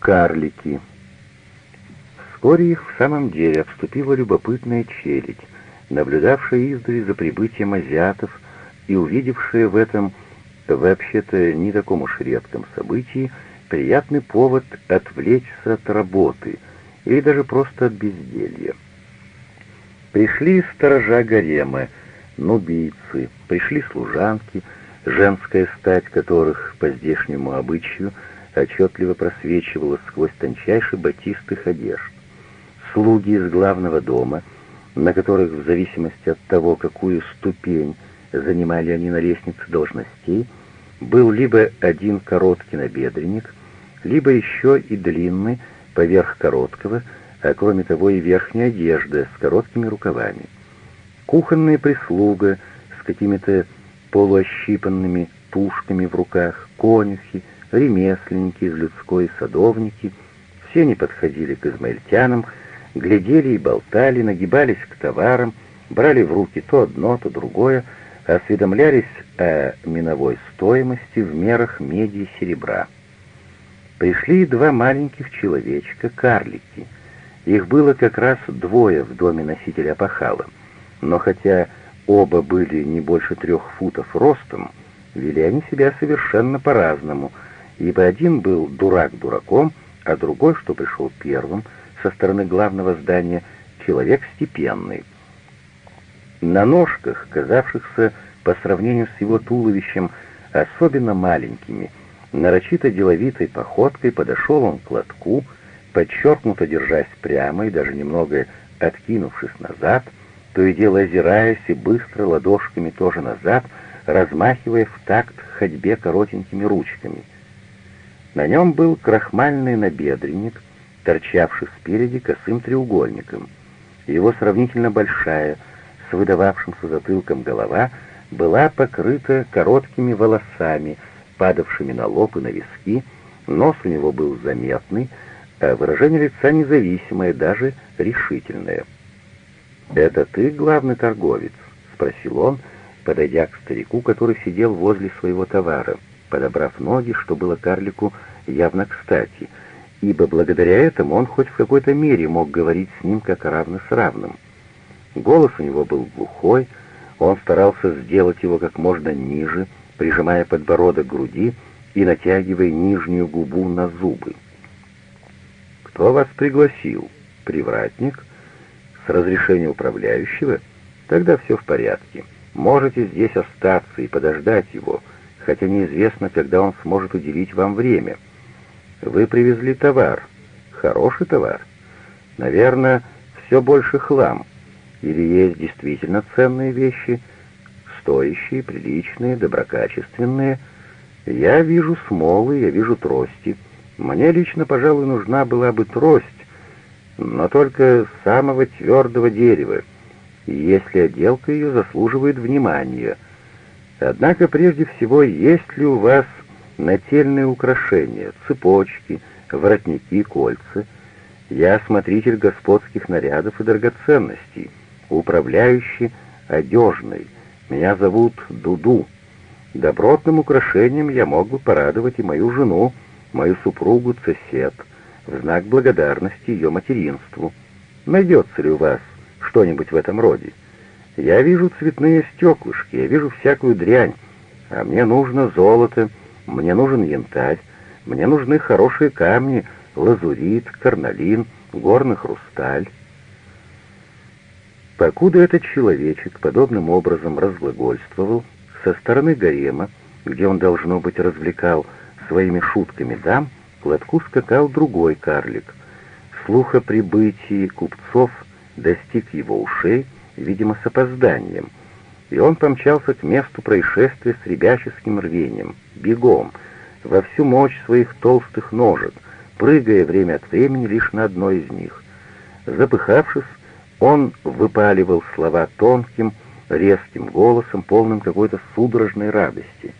Карлики. Вскоре их в самом деле обступила любопытная челядь, наблюдавшая издали за прибытием азиатов и увидевшая в этом, вообще-то не таком уж редком событии, приятный повод отвлечься от работы или даже просто от безделья. Пришли сторожа гарема, нубийцы, пришли служанки, женская стать которых по здешнему обычаю отчетливо просвечивала сквозь тончайший батист их одежд. Слуги из главного дома, на которых в зависимости от того, какую ступень занимали они на лестнице должностей, был либо один короткий набедренник, либо еще и длинный поверх короткого, а кроме того и верхняя одежда с короткими рукавами. Кухонная прислуга с какими-то полуощипанными тушками в руках, конюхи, ремесленники людской, садовники, все не подходили к измаильтянам, глядели и болтали, нагибались к товарам, брали в руки то одно, то другое, осведомлялись о миновой стоимости в мерах меди и серебра. Пришли два маленьких человечка, карлики. Их было как раз двое в доме носителя пахала, но хотя оба были не больше трех футов ростом, вели они себя совершенно по-разному, ибо один был дурак дураком, а другой, что пришел первым, со стороны главного здания, человек степенный. На ножках, казавшихся по сравнению с его туловищем особенно маленькими, нарочито деловитой походкой подошел он к лотку, подчеркнуто держась прямо и даже немного откинувшись назад, то и дело озираясь и быстро ладошками тоже назад, размахивая в такт ходьбе коротенькими ручками. На нем был крахмальный набедренник, торчавший спереди косым треугольником. Его сравнительно большая, с выдававшимся затылком голова, была покрыта короткими волосами, падавшими на лоб и на виски, нос у него был заметный, а выражение лица независимое, даже решительное. «Это ты главный торговец?» — спросил он, подойдя к старику, который сидел возле своего товара, подобрав ноги, что было карлику явно кстати, ибо благодаря этому он хоть в какой-то мере мог говорить с ним как равный с равным. Голос у него был глухой, он старался сделать его как можно ниже, прижимая подбородок к груди и натягивая нижнюю губу на зубы. «Кто вас пригласил? Привратник? С разрешения управляющего? Тогда все в порядке. Можете здесь остаться и подождать его, хотя неизвестно, когда он сможет уделить вам время. Вы привезли товар. Хороший товар. Наверное, все больше хлам. Или есть действительно ценные вещи, стоящие, приличные, доброкачественные. Я вижу смолы, я вижу трости. Мне лично, пожалуй, нужна была бы трость, но только самого твердого дерева, если отделка ее заслуживает внимания. Однако, прежде всего, есть ли у вас нательные украшения, цепочки, воротники, кольца? Я смотритель господских нарядов и драгоценностей управляющий одежной. Меня зовут Дуду. Добротным украшением я мог бы порадовать и мою жену, мою супругу Цесет, в знак благодарности ее материнству. Найдется ли у вас что-нибудь в этом роде? Я вижу цветные стеклышки, я вижу всякую дрянь, а мне нужно золото, мне нужен янтарь, мне нужны хорошие камни, лазурит, карналин, горный хрусталь. Покуда этот человечек подобным образом разглагольствовал, со стороны гарема, где он, должно быть, развлекал своими шутками дам, к лотку скакал другой карлик. Слух о прибытии купцов достиг его ушей, видимо, с опозданием, и он помчался к месту происшествия с ребяческим рвением, бегом, во всю мощь своих толстых ножек, прыгая время от времени лишь на одной из них. Запыхавшись, он выпаливал слова тонким, резким голосом, полным какой-то судорожной радости.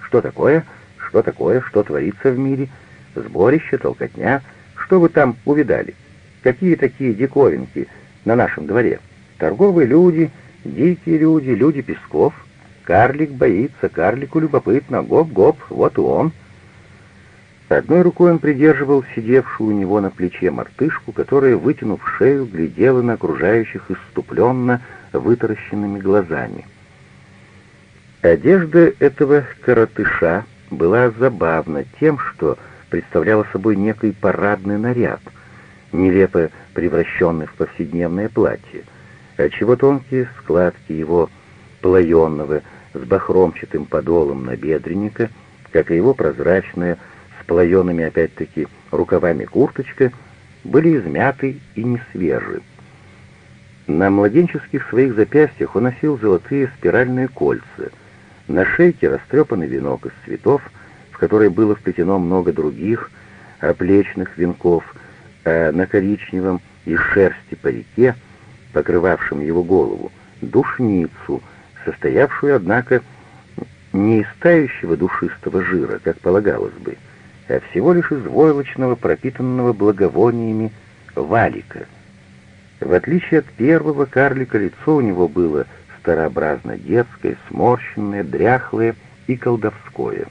«Что такое? Что такое? Что творится в мире? Сборище, толкотня? Что вы там увидали? Какие такие диковинки на нашем дворе? Торговые люди, дикие люди, люди песков? Карлик боится, карлику любопытно, гоп-гоп, вот он». Одной рукой он придерживал сидевшую у него на плече мартышку, которая, вытянув шею, глядела на окружающих иступленно вытаращенными глазами. Одежда этого коротыша была забавна тем, что представляла собой некий парадный наряд, нелепо превращенный в повседневное платье, отчего тонкие складки его плаенного с бахромчатым подолом набедренника, как и его прозрачная с плаенными опять-таки рукавами курточка, были измяты и несвежи. На младенческих своих запястьях он носил золотые спиральные кольца, на шейке растрепанный венок из цветов, в который было вплетено много других оплечных венков, а на коричневом из шерсти парике, покрывавшем его голову, душницу, состоявшую, однако, не из тающего душистого жира, как полагалось бы, а всего лишь из войлочного, пропитанного благовониями валика. В отличие от первого карлика, лицо у него было старообразно детское, сморщенное, дряхлое и колдовское.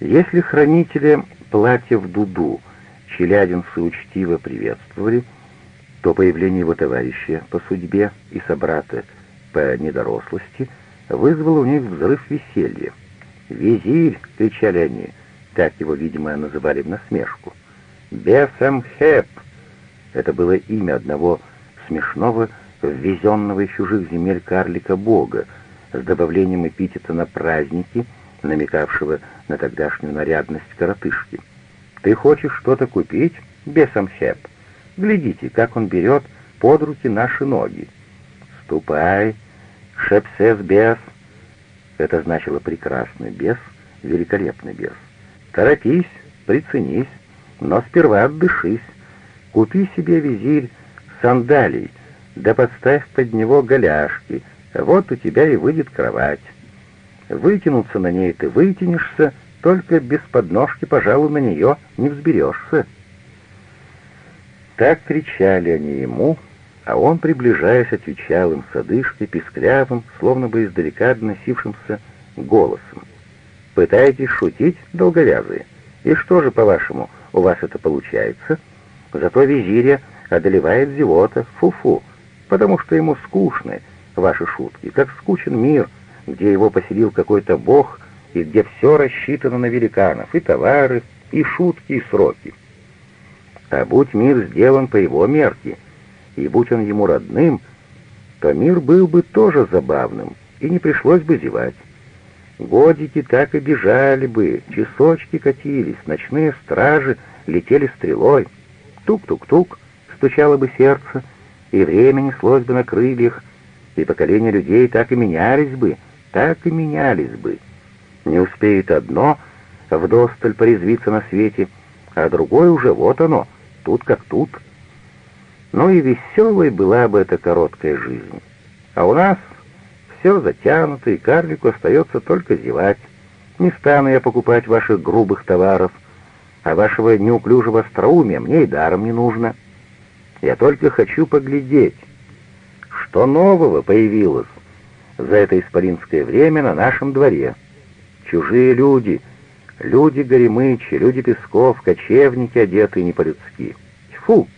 Если хранителя платья в дуду челядинцы учтиво приветствовали, то появление его товарища по судьбе и собрата по недорослости вызвало у них взрыв веселья. «Визирь!» — кричали они, так его, видимо, называли в насмешку. «Бесамхеп!» — это было имя одного смешного, ввезенного из чужих земель карлика-бога, с добавлением эпитета на праздники — намекавшего на тогдашнюю нарядность коротышки. «Ты хочешь что-то купить, бесамхеп? Глядите, как он берет под руки наши ноги. Ступай, шепсес бес!» Это значило «прекрасный бес», «великолепный бес». «Торопись, приценись, но сперва отдышись. Купи себе, визирь, сандалий, да подставь под него голяшки, вот у тебя и выйдет кровать». Вытянуться на ней ты вытянешься, только без подножки, пожалуй, на нее не взберешься. Так кричали они ему, а он, приближаясь, отвечал им с одышкой, писклявым, словно бы издалека доносившимся голосом. «Пытаетесь шутить, долговязые? И что же, по-вашему, у вас это получается? Зато визиря одолевает зевота, фу-фу, потому что ему скучны ваши шутки, как скучен мир, где его поселил какой-то бог и где все рассчитано на великанов, и товары, и шутки, и сроки. А будь мир сделан по его мерке, и будь он ему родным, то мир был бы тоже забавным, и не пришлось бы зевать. Годики так и бежали бы, часочки катились, ночные стражи летели стрелой. Тук-тук-тук, стучало бы сердце, и время неслось бы на крыльях, и поколения людей так и менялись бы, так и менялись бы. Не успеет одно вдосталь порезвиться на свете, а другое уже вот оно, тут как тут. Ну и веселой была бы эта короткая жизнь. А у нас все затянуто, и карлику остается только зевать. Не стану я покупать ваших грубых товаров, а вашего неуклюжего остроумия мне и даром не нужно. Я только хочу поглядеть, что нового появилось за это исполинское время на нашем дворе. Чужие люди, люди горемычи, люди песков, кочевники, одетые не по-людски. Фу!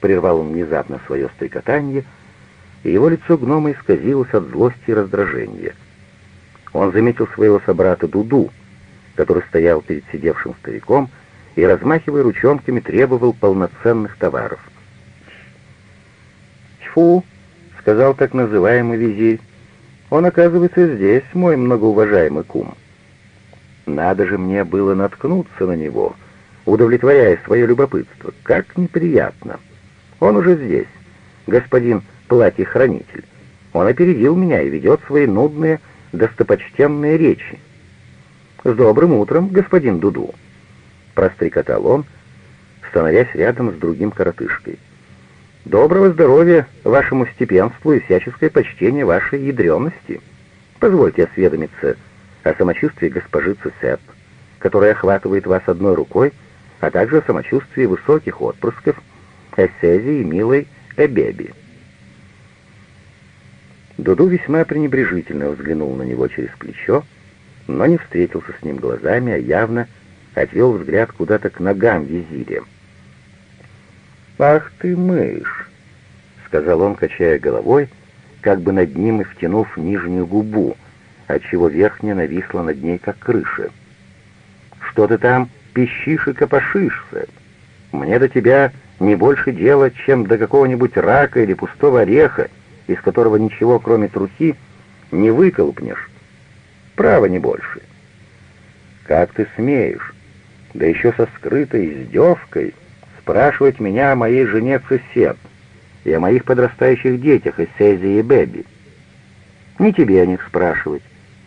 прервал он внезапно свое стрекотанье, и его лицо гнома исказилось от злости и раздражения. Он заметил своего собрата Дуду, который стоял перед сидевшим стариком и, размахивая ручонками, требовал полноценных товаров. «Тьфу!» — сказал так называемый визирь. Он, оказывается, здесь, мой многоуважаемый кум. Надо же мне было наткнуться на него, удовлетворяя свое любопытство. Как неприятно. Он уже здесь, господин платье-хранитель. Он опередил меня и ведет свои нудные, достопочтенные речи. «С добрым утром, господин Дуду!» Прострекотал он, становясь рядом с другим коротышкой. Доброго здоровья вашему степенству и всяческое почтение вашей ядрености. Позвольте осведомиться о самочувствии госпожи Цесеп, которая охватывает вас одной рукой, а также о самочувствии высоких отпрысков Эссези и милой Эбеби. Дуду весьма пренебрежительно взглянул на него через плечо, но не встретился с ним глазами, а явно отвел взгляд куда-то к ногам визиря. «Ах ты, мышь!» — сказал он, качая головой, как бы над ним и втянув нижнюю губу, отчего верхняя нависла над ней, как крыша. «Что ты там пищишь и копошишься? Мне до тебя не больше дела, чем до какого-нибудь рака или пустого ореха, из которого ничего, кроме трухи, не выколпнешь. Право не больше. Как ты смеешь, да еще со скрытой издевкой, спрашивать меня о моей жене Цесет и о моих подрастающих детях из Сези и Бэби? Не тебе о них спрашивать,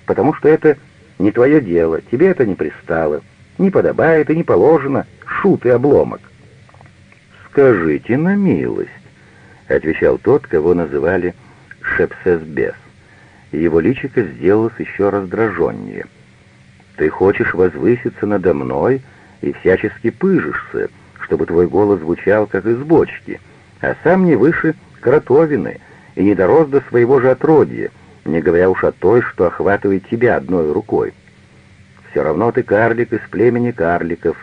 потому что это не твое дело, тебе это не пристало, не подобает и не положено, шут и обломок. «Скажите на милость», — отвечал тот, кого называли Шепсесбес. Его личико сделалось еще раздраженнее. «Ты хочешь возвыситься надо мной и всячески пыжишься, чтобы твой голос звучал, как из бочки, а сам не выше кротовины и не дорос до своего же отродья, не говоря уж о той, что охватывает тебя одной рукой. Все равно ты карлик из племени карликов,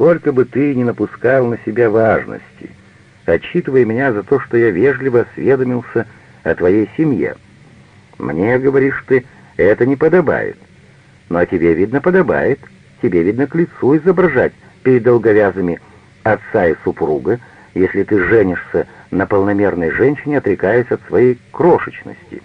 Сколько бы ты ни напускал на себя важности, отчитывая меня за то, что я вежливо осведомился о твоей семье. Мне, говоришь ты, это не подобает. Но тебе, видно, подобает. Тебе, видно, к лицу изображать перед долговязами отца и супруга, если ты женишься на полномерной женщине, отрекаясь от своей крошечности.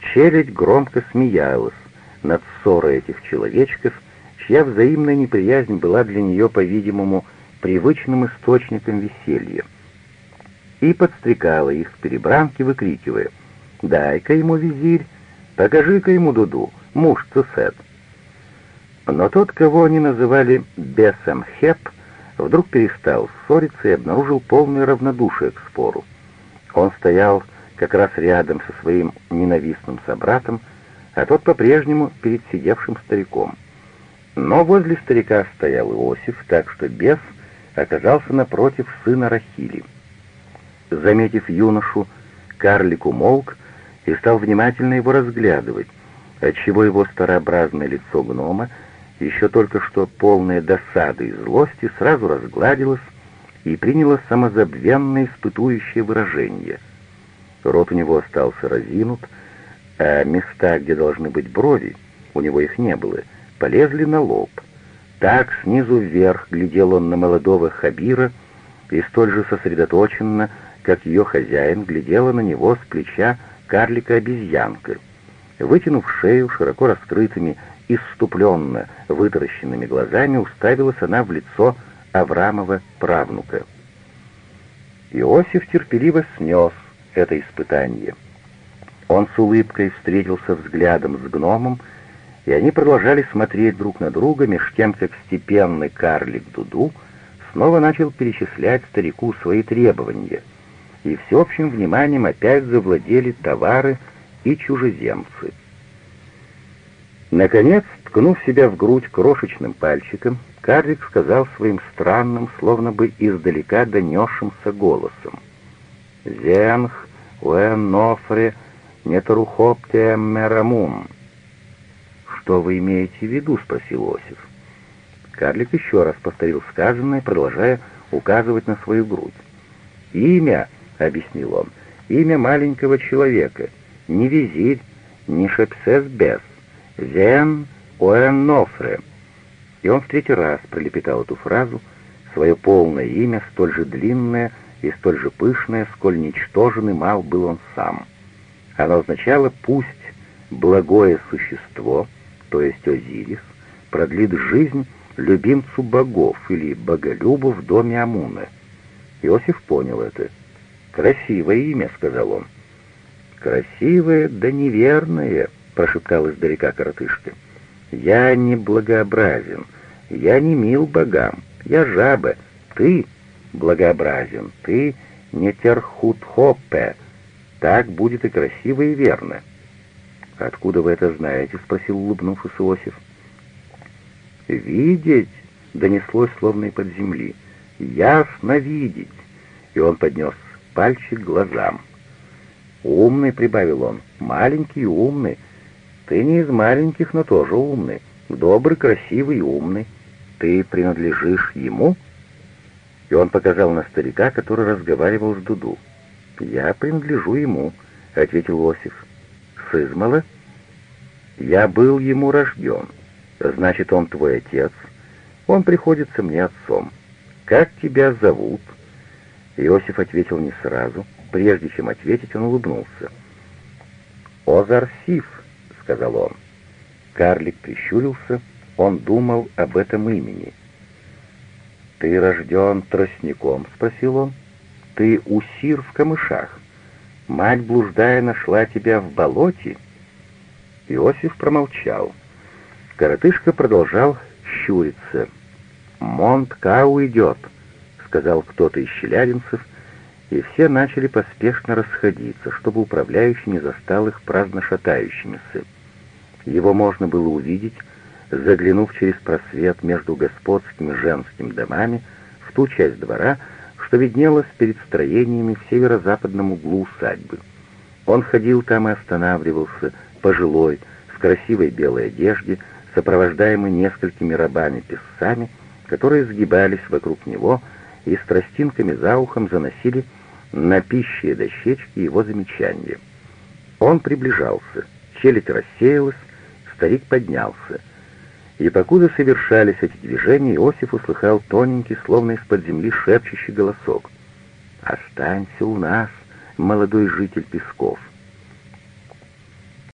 Челядь громко смеялась над ссорой этих человечков, чья взаимная неприязнь была для нее, по-видимому, привычным источником веселья. И подстрекала их в перебранке, выкрикивая «Дай-ка ему, визирь, покажи-ка ему Дуду, муж Цусет». Но тот, кого они называли Бесом Хеп, вдруг перестал ссориться и обнаружил полное равнодушие к спору. Он стоял как раз рядом со своим ненавистным собратом, а тот по-прежнему перед сидевшим стариком — но возле старика стоял Иосиф, так что бес оказался напротив сына Рахили. Заметив юношу, карлик умолк и стал внимательно его разглядывать, отчего его старообразное лицо гнома, еще только что полное досады и злости, сразу разгладилось и приняло самозабвенное испытующее выражение. Рот у него остался разинут, а места, где должны быть брови, у него их не было — полезли на лоб. Так снизу вверх глядел он на молодого Хабира и столь же сосредоточенно, как ее хозяин, глядела на него с плеча карлика-обезьянка. Вытянув шею широко раскрытыми и исступленно вытаращенными глазами, уставилась она в лицо Аврамова правнука. Иосиф терпеливо снес это испытание. Он с улыбкой встретился взглядом с гномом, и они продолжали смотреть друг на друга, меж тем, как степенный карлик Дуду снова начал перечислять старику свои требования, и всеобщим вниманием опять завладели товары и чужеземцы. Наконец, ткнув себя в грудь крошечным пальчиком, карлик сказал своим странным, словно бы издалека донесшимся голосом. «Зенх уэн нофре нетарухопте мерамум». «Что вы имеете в виду?» — спросил Осиф. Карлик еще раз повторил сказанное, продолжая указывать на свою грудь. «Имя», — объяснил он, — «имя маленького человека, не визирь, не шепсес-бес, зен оэн-нофре». И он в третий раз пролепетал эту фразу, свое полное имя, столь же длинное и столь же пышное, сколь ничтожен и мал был он сам. Оно означало «пусть благое существо», то есть Озирис, продлит жизнь любимцу богов или боголюбу в доме Амуна. Иосиф понял это. «Красивое имя», — сказал он. «Красивое, да неверное», — прошептал издалека коротышка. «Я не благообразен, я не мил богам, я жаба, ты благообразен, ты не терхутхоппе, так будет и красиво и верно». «Откуда вы это знаете?» — спросил, улыбнувшись Иосиф. «Видеть!» — донеслось словно из-под земли. «Ясно видеть!» И он поднес пальчик к глазам. «Умный», — прибавил он, — «маленький и умный. Ты не из маленьких, но тоже умный. Добрый, красивый и умный. Ты принадлежишь ему?» И он показал на старика, который разговаривал с Дуду. «Я принадлежу ему», — ответил Осиф. «Сызмала?» «Я был ему рожден. Значит, он твой отец. Он приходится мне отцом. Как тебя зовут?» Иосиф ответил не сразу. Прежде чем ответить, он улыбнулся. «Озарсиф», — сказал он. Карлик прищурился, он думал об этом имени. «Ты рожден тростником?» — спросил он. «Ты Усир в камышах. Мать, блуждая, нашла тебя в болоте?» Иосиф промолчал. Коротышка продолжал щуриться. «Монт-Кау идет», — сказал кто-то из челябинцев, и все начали поспешно расходиться, чтобы управляющий не застал их праздно шатающимися. Его можно было увидеть, заглянув через просвет между господскими женскими домами в ту часть двора, что виднелось перед строениями в северо-западном углу усадьбы. Он ходил там и останавливался, пожилой, в красивой белой одежде, сопровождаемый несколькими рабами-песцами, которые сгибались вокруг него и с тростинками за ухом заносили на пищие дощечки его замечания. Он приближался, челядь рассеялась, старик поднялся. И покуда совершались эти движения, Иосиф услыхал тоненький, словно из-под земли шепчущий голосок. «Останься у нас, молодой житель Песков».